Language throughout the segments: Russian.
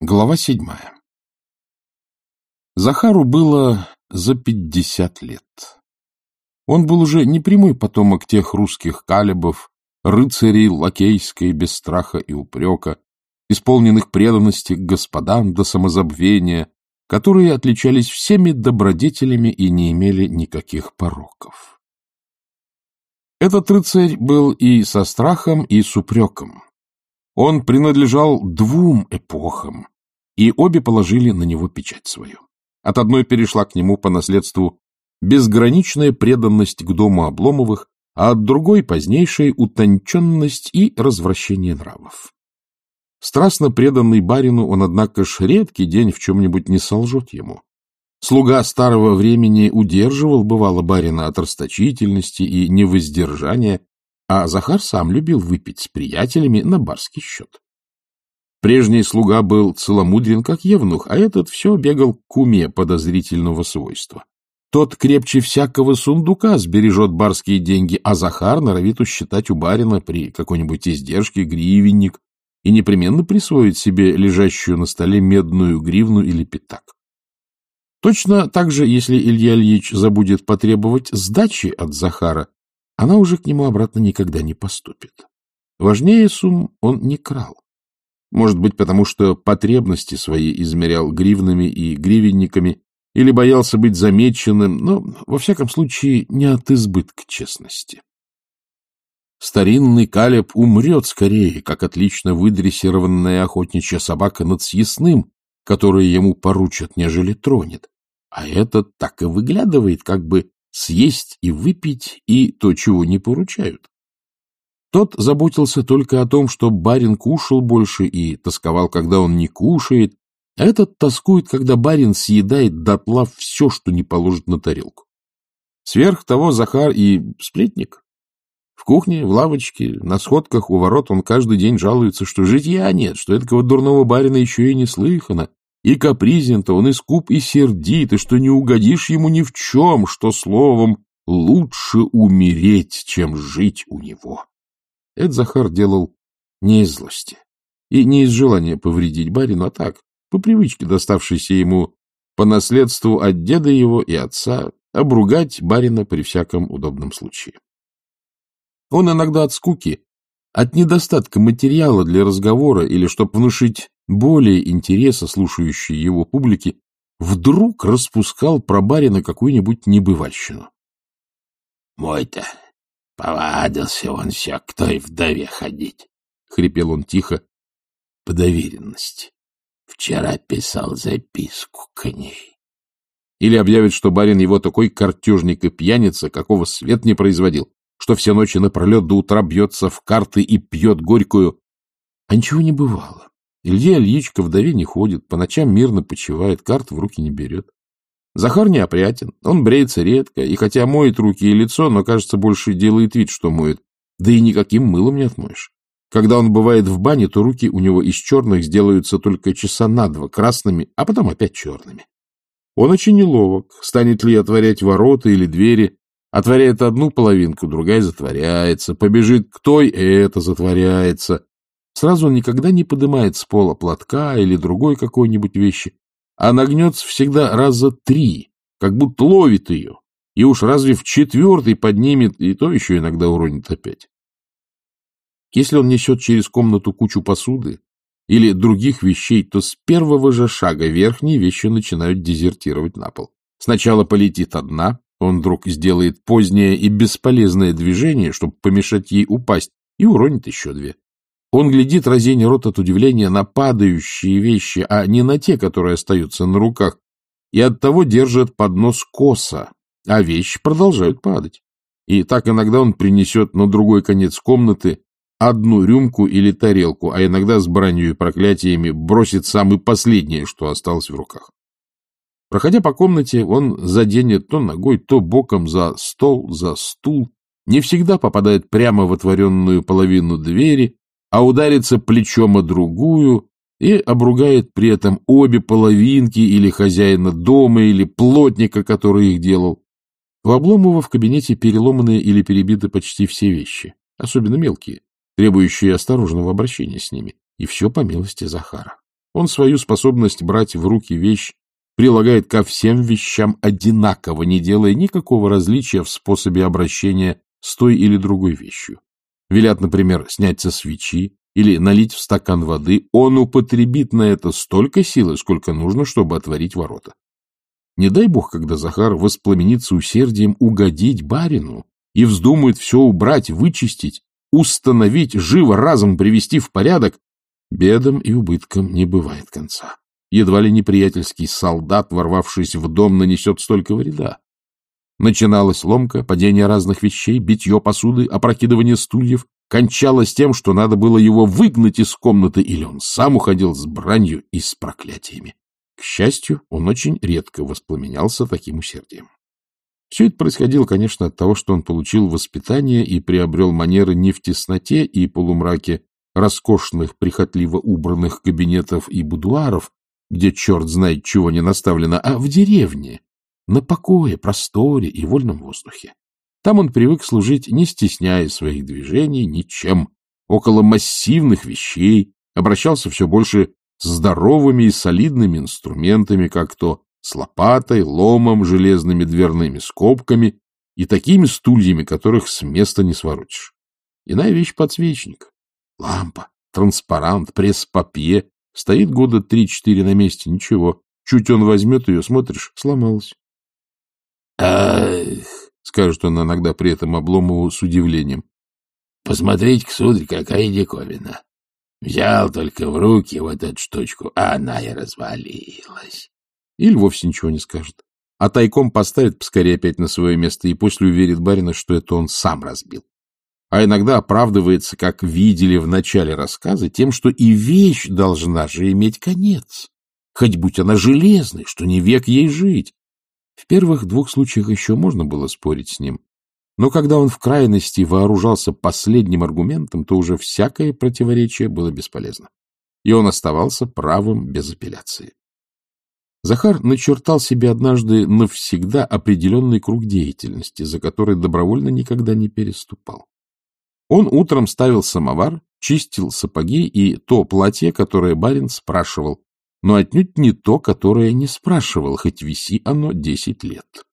Глава седьмая Захару было за пятьдесят лет. Он был уже не прямой потомок тех русских калибов, рыцарей лакейской без страха и упрека, исполненных преданности к господам до самозабвения, которые отличались всеми добродетелями и не имели никаких пороков. Этот рыцарь был и со страхом, и с упреком. Он принадлежал двум эпохам, и обе положили на него печать свою. От одной перешла к нему по наследству безграничная преданность к дому Обломовых, а от другой — позднейшая утонченность и развращение нравов. Страстно преданный барину, он, однако ж, редкий день в чем-нибудь не солжет ему. Слуга старого времени удерживал, бывало, барина от расточительности и невоздержания, а Захар сам любил выпить с приятелями на барский счет. Прежний слуга был целомудрен, как евнух, а этот все бегал к куме подозрительного свойства. Тот крепче всякого сундука сбережет барские деньги, а Захар норовит усчитать у барина при какой-нибудь издержке гривенник и непременно присвоит себе лежащую на столе медную гривну или пятак. Точно так же, если Илья Ильич забудет потребовать сдачи от Захара, она уже к нему обратно никогда не поступит. Важнее сумм он не крал. Может быть, потому что потребности свои измерял гривнами и гривенниками или боялся быть замеченным, но, во всяком случае, не от избытка честности. Старинный Калеб умрет скорее, как отлично выдрессированная охотничья собака над съестным, которое ему поручат, нежели тронет. А этот так и выглядывает, как бы съесть и выпить, и то, чего не поручают. Тот заботился только о том, что барин кушал больше и тосковал, когда он не кушает, этот тоскует, когда барин съедает дотла все, что не положит на тарелку. Сверх того Захар и сплетник. В кухне, в лавочке, на сходках у ворот он каждый день жалуется, что житья нет, что этого дурного барина еще и не слыхано, и капризен-то он и скуп, и сердит, и что не угодишь ему ни в чем, что, словом, лучше умереть, чем жить у него. Это Захар делал не из злости и не из желания повредить барину, а так, по привычке, доставшейся ему по наследству от деда его и отца, обругать барина при всяком удобном случае. Он иногда от скуки, от недостатка материала для разговора или чтобы внушить более интереса слушающей его публике, вдруг распускал про барина какую-нибудь небывальщину. — Мой-то повадился он все к той вдове ходить, — хрипел он тихо, по доверенности. Вчера писал записку к ней. Или объявит, что барин его такой картежник и пьяница, какого свет не производил, что все ночи напролет до утра бьется в карты и пьет горькую. А ничего не бывало. Илья Ильич к вдове не ходит, по ночам мирно почивает, карт в руки не берет. Захар неопрятен, он бреется редко, и хотя моет руки и лицо, но, кажется, больше делает вид, что моет, да и никаким мылом не отмоешь. Когда он бывает в бане, то руки у него из черных сделаются только часа на два красными, а потом опять черными. Он очень неловок, станет ли отворять ворота или двери, отворяет одну половинку, другая затворяется, побежит к той, и это затворяется. Сразу он никогда не поднимает с пола платка или другой какой-нибудь вещи, а нагнется всегда раза три, как будто ловит ее, и уж разве в четвертый поднимет, и то еще иногда уронит опять. Если он несет через комнату кучу посуды или других вещей, то с первого же шага верхние вещи начинают дезертировать на пол. Сначала полетит одна, он вдруг сделает позднее и бесполезное движение, чтобы помешать ей упасть, и уронит еще две. Он глядит, разень рот от удивления, на падающие вещи, а не на те, которые остаются на руках, и оттого держит поднос косо, а вещи продолжают падать. И так иногда он принесет на другой конец комнаты одну рюмку или тарелку, а иногда с бранью и проклятиями бросит самое последнее, что осталось в руках. Проходя по комнате, он заденет то ногой, то боком за стол, за стул, не всегда попадает прямо в отворенную половину двери, а ударится плечом о другую и обругает при этом обе половинки или хозяина дома, или плотника, который их делал. У Обломова в кабинете переломаны или перебиты почти все вещи, особенно мелкие, требующие осторожного обращения с ними, и все по милости Захара. Он свою способность брать в руки вещь прилагает ко всем вещам одинаково, не делая никакого различия в способе обращения с той или другой вещью. Велят, например, снять со свечи или налить в стакан воды, он употребит на это столько силы, сколько нужно, чтобы отворить ворота. Не дай бог, когда Захар воспламенится усердием угодить барину и вздумает все убрать, вычистить, установить, живо разом привести в порядок, бедам и убыткам не бывает конца. Едва ли неприятельский солдат, ворвавшись в дом, нанесет столько вреда. Начиналась ломка, падение разных вещей, битье посуды, опрокидывание стульев. Кончалось тем, что надо было его выгнать из комнаты, или он сам уходил с бранью и с проклятиями. К счастью, он очень редко воспламенялся таким усердием. Все это происходило, конечно, от того, что он получил воспитание и приобрел манеры не в тесноте и полумраке роскошных, прихотливо убранных кабинетов и будуаров, где черт знает чего не наставлено, а в деревне, на покое, просторе и вольном воздухе. Там он привык служить, не стесняя своих движений ничем, около массивных вещей, обращался все больше с здоровыми и солидными инструментами, как то с лопатой, ломом, железными дверными скобками и такими стульями, которых с места не своротишь. Иная вещь — подсвечник, лампа, транспарант, пресс-папье Стоит года три-четыре на месте, ничего. Чуть он возьмет ее, смотришь, сломалась. «Ах!» — скажет он иногда при этом Обломову с удивлением. «Посмотрите-ка, сударь, какая диковина! Взял только в руки вот эту штучку, а она и развалилась». Или вовсе ничего не скажет. А тайком поставит поскорее опять на свое место и после уверит барина, что это он сам разбил а иногда оправдывается, как видели в начале рассказа, тем, что и вещь должна же иметь конец, хоть будь она железной, что не век ей жить. В первых двух случаях еще можно было спорить с ним, но когда он в крайности вооружался последним аргументом, то уже всякое противоречие было бесполезно, и он оставался правым без апелляции. Захар начертал себе однажды навсегда определенный круг деятельности, за который добровольно никогда не переступал. Он утром ставил самовар, чистил сапоги и то платье, которое барин спрашивал, но отнюдь не то, которое не спрашивал, хоть виси оно десять лет.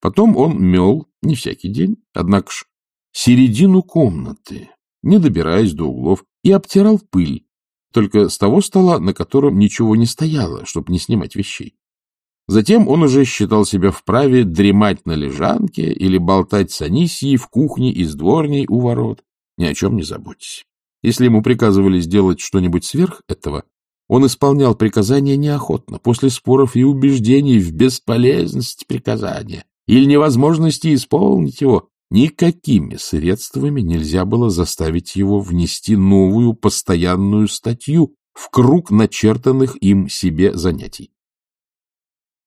Потом он мел, не всякий день, однако ж, середину комнаты, не добираясь до углов, и обтирал пыль, только с того стола, на котором ничего не стояло, чтобы не снимать вещей. Затем он уже считал себя вправе дремать на лежанке или болтать с Анисией в кухне и с дворней у ворот. Ни о чем не заботьтесь. Если ему приказывали сделать что-нибудь сверх этого, он исполнял приказания неохотно, после споров и убеждений в бесполезности приказания или невозможности исполнить его. Никакими средствами нельзя было заставить его внести новую постоянную статью в круг начертанных им себе занятий.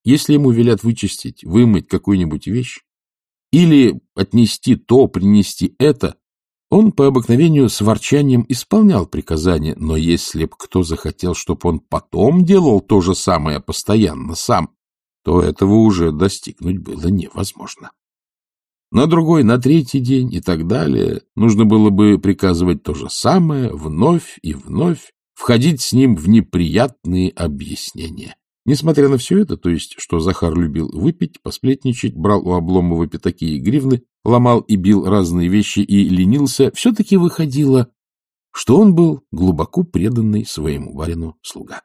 Если ему велят вычистить, вымыть какую-нибудь вещь, или отнести то, принести это, он по обыкновению с ворчанием исполнял приказание, но если б кто захотел, чтобы он потом делал то же самое постоянно сам, то этого уже достигнуть было невозможно. На другой, на третий день и так далее нужно было бы приказывать то же самое вновь и вновь, входить с ним в неприятные объяснения. Несмотря на все это, то есть, что Захар любил выпить, посплетничать, брал у Обломова пятаки и гривны, ломал и бил разные вещи и ленился, все-таки выходило, что он был глубоко преданный своему барину слуга.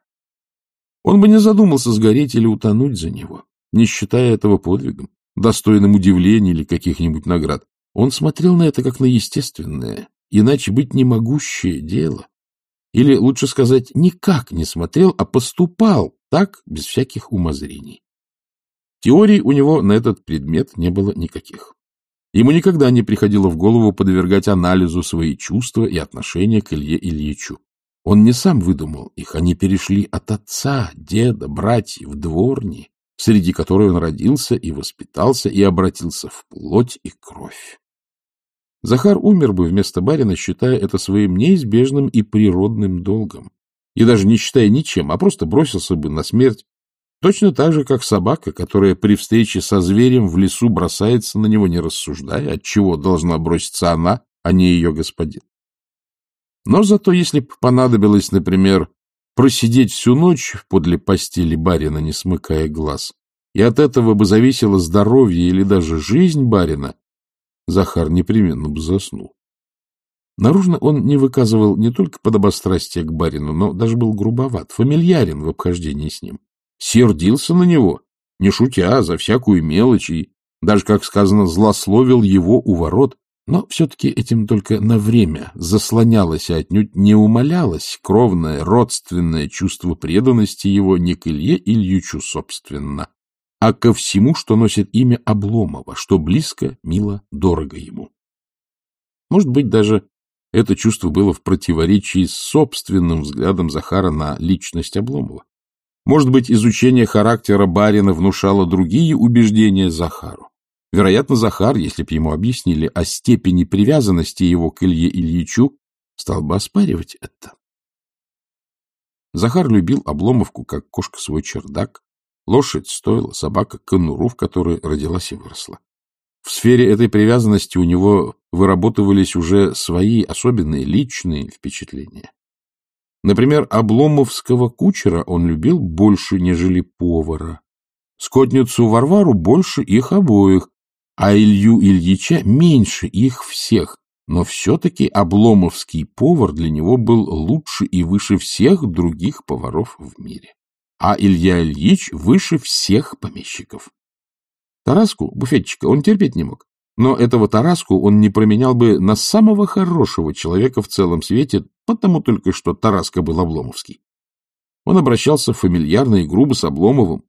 Он бы не задумался сгореть или утонуть за него, не считая этого подвигом, достойным удивления или каких-нибудь наград. Он смотрел на это как на естественное, иначе быть не могущее дело. Или, лучше сказать, никак не смотрел, а поступал так, без всяких умозрений. Теорий у него на этот предмет не было никаких. Ему никогда не приходило в голову подвергать анализу свои чувства и отношения к Илье Ильичу. Он не сам выдумал их, они перешли от отца, деда, братьев, дворни, среди которой он родился и воспитался и обратился в плоть и кровь. Захар умер бы вместо барина, считая это своим неизбежным и природным долгом и даже не считая ничем, а просто бросился бы на смерть, точно так же, как собака, которая при встрече со зверем в лесу бросается на него, не рассуждая, от чего должна броситься она, а не ее господин. Но зато, если бы понадобилось, например, просидеть всю ночь подле постели барина, не смыкая глаз, и от этого бы зависело здоровье или даже жизнь барина, Захар непременно бы заснул. Наружно он не выказывал не только подобострастия к барину, но даже был грубоват, фамильярен в обхождении с ним. Сердился на него, не шутя, за всякую мелочь, и даже, как сказано, злословил его у ворот, но все-таки этим только на время заслонялось и отнюдь не умолялось кровное, родственное чувство преданности его не к Илье Ильичу собственно, а ко всему, что носит имя Обломова, что близко, мило, дорого ему. Может быть, даже это чувство было в противоречии с собственным взглядом Захара на личность Обломова. Может быть, изучение характера барина внушало другие убеждения Захару. Вероятно, Захар, если бы ему объяснили о степени привязанности его к Илье Ильичу, стал бы оспаривать это. Захар любил Обломовку, как кошка свой чердак, лошадь стоила, собака — конуру, в которой родилась и выросла. В сфере этой привязанности у него выработывались уже свои особенные личные впечатления. Например, обломовского кучера он любил больше, нежели повара. Скотницу Варвару больше их обоих, а Илью Ильича меньше их всех, но все-таки обломовский повар для него был лучше и выше всех других поваров в мире. А Илья Ильич выше всех помещиков. Тараску, буфетчика, он терпеть не мог. Но этого Тараску он не променял бы на самого хорошего человека в целом свете, потому только что Тараска был Обломовский. Он обращался фамильярно и грубо с Обломовым,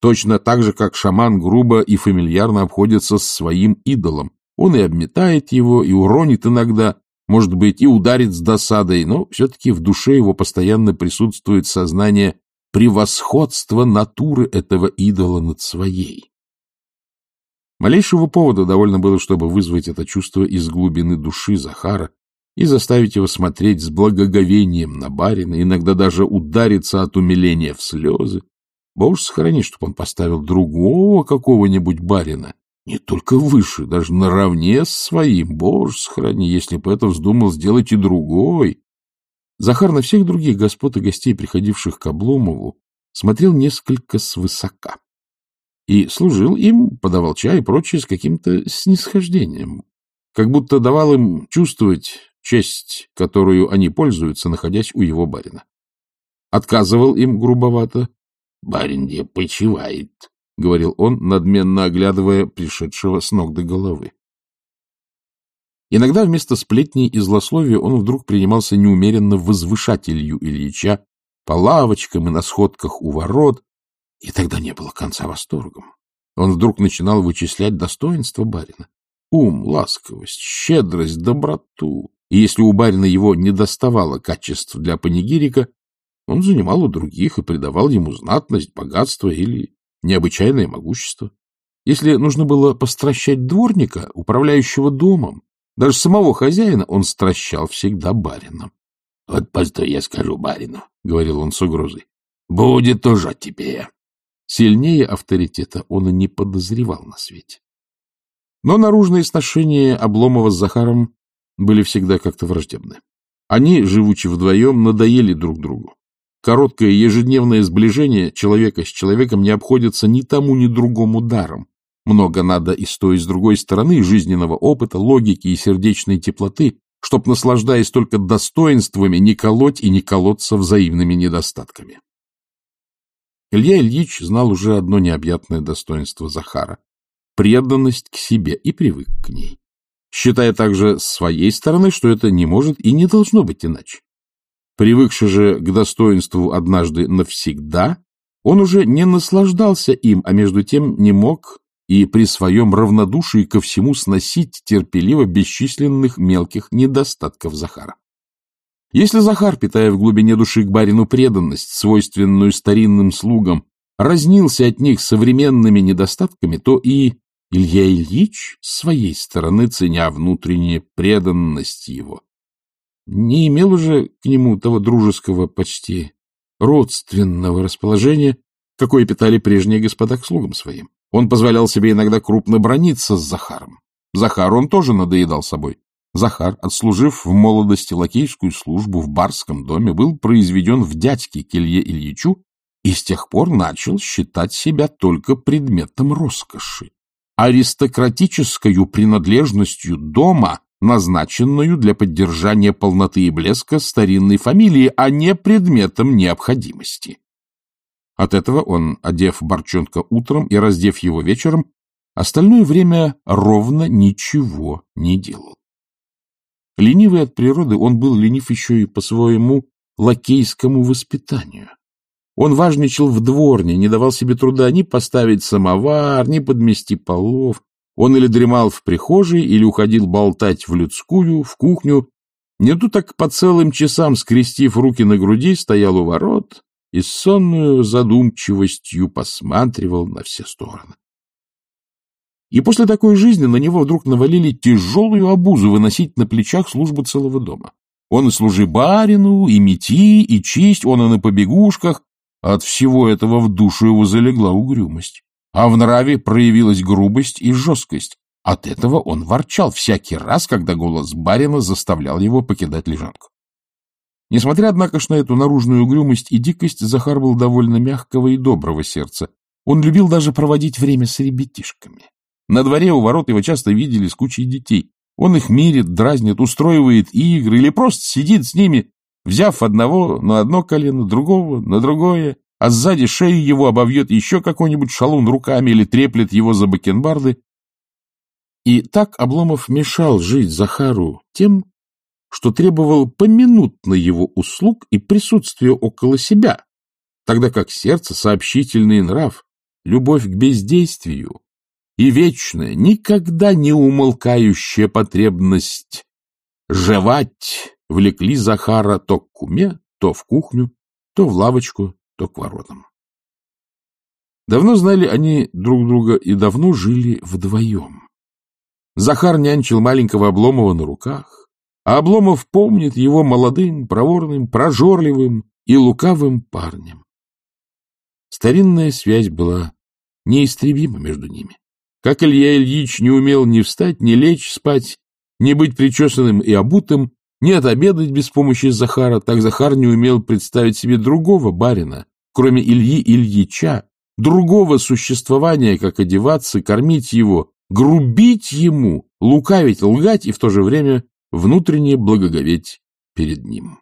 точно так же, как шаман грубо и фамильярно обходится с своим идолом. Он и обметает его, и уронит иногда, может быть, и ударит с досадой, но все-таки в душе его постоянно присутствует сознание превосходства натуры этого идола над своей. Малейшего повода довольно было, чтобы вызвать это чувство из глубины души Захара и заставить его смотреть с благоговением на барина, иногда даже удариться от умиления в слезы. Боже сохрани, чтобы он поставил другого какого-нибудь барина, не только выше, даже наравне с своим. Боже сохрани, если бы это вздумал сделать и другой. Захар на всех других господ и гостей, приходивших к Обломову, смотрел несколько свысока и служил им, подавал чай и прочее с каким-то снисхождением, как будто давал им чувствовать честь, которую они пользуются, находясь у его барина. Отказывал им грубовато. — Барин где почивает, — говорил он, надменно оглядывая пришедшего с ног до головы. Иногда вместо сплетней и злословия он вдруг принимался неумеренно возвышать Илью Ильича по лавочкам и на сходках у ворот, и тогда не было конца восторгом. Он вдруг начинал вычислять достоинства барина. Ум, ласковость, щедрость, доброту. И если у барина его не доставало качеств для панигирика, он занимал у других и придавал ему знатность, богатство или необычайное могущество. Если нужно было постращать дворника, управляющего домом, даже самого хозяина, он стращал всегда барином. — Вот постой, я скажу барину, — говорил он с угрозой. — Будет тоже тебе. Сильнее авторитета он и не подозревал на свете. Но наружные сношения Обломова с Захаром были всегда как-то враждебны. Они, живучи вдвоем, надоели друг другу. Короткое ежедневное сближение человека с человеком не обходится ни тому, ни другому даром. Много надо и с той, и с другой стороны жизненного опыта, логики и сердечной теплоты, чтоб, наслаждаясь только достоинствами, не колоть и не колоться взаимными недостатками. Илья Ильич знал уже одно необъятное достоинство Захара — преданность к себе и привык к ней, считая также с своей стороны, что это не может и не должно быть иначе. Привыкший же к достоинству однажды навсегда, он уже не наслаждался им, а между тем не мог и при своем равнодушии ко всему сносить терпеливо бесчисленных мелких недостатков Захара. Если Захар, питая в глубине души к барину преданность, свойственную старинным слугам, разнился от них современными недостатками, то и Илья Ильич, с своей стороны, ценя внутреннюю преданность его, не имел уже к нему того дружеского, почти родственного расположения, какое питали прежние господа к слугам своим. Он позволял себе иногда крупно брониться с Захаром. Захару он тоже надоедал собой. Захар, отслужив в молодости лакейскую службу в барском доме, был произведен в дядьке к Илье Ильичу и с тех пор начал считать себя только предметом роскоши, аристократическою принадлежностью дома, назначенную для поддержания полноты и блеска старинной фамилии, а не предметом необходимости. От этого он, одев Борчонка утром и раздев его вечером, остальное время ровно ничего не делал. Ленивый от природы, он был ленив еще и по своему лакейскому воспитанию. Он важничал в дворне, не давал себе труда ни поставить самовар, ни подмести полов. Он или дремал в прихожей, или уходил болтать в людскую, в кухню. Не то так по целым часам, скрестив руки на груди, стоял у ворот и с сонную задумчивостью посматривал на все стороны. И после такой жизни на него вдруг навалили тяжелую обузу выносить на плечах службу целого дома. Он и служи барину, и мети, и чисть, он и на побегушках. От всего этого в душу его залегла угрюмость. А в нраве проявилась грубость и жесткость. От этого он ворчал всякий раз, когда голос барина заставлял его покидать лежанку. Несмотря, однако, на эту наружную угрюмость и дикость, Захар был довольно мягкого и доброго сердца. Он любил даже проводить время с ребятишками. На дворе у ворот его часто видели с кучей детей. Он их мирит, дразнит, устроивает игры или просто сидит с ними, взяв одного на одно колено, другого на другое, а сзади шею его обовьет еще какой-нибудь шалун руками или треплет его за бакенбарды. И так Обломов мешал жить Захару тем, что требовал поминутно его услуг и присутствия около себя, тогда как сердце, сообщительный нрав, любовь к бездействию, и вечная, никогда не умолкающая потребность жевать влекли Захара то к куме, то в кухню, то в лавочку, то к воротам. Давно знали они друг друга и давно жили вдвоем. Захар нянчил маленького Обломова на руках, а Обломов помнит его молодым, проворным, прожорливым и лукавым парнем. Старинная связь была неистребима между ними. Как Илья Ильич не умел ни встать, ни лечь спать, ни быть причесанным и обутым, ни отобедать без помощи Захара, так Захар не умел представить себе другого барина, кроме Ильи Ильича, другого существования, как одеваться, кормить его, грубить ему, лукавить, лгать и в то же время внутренне благоговеть перед ним.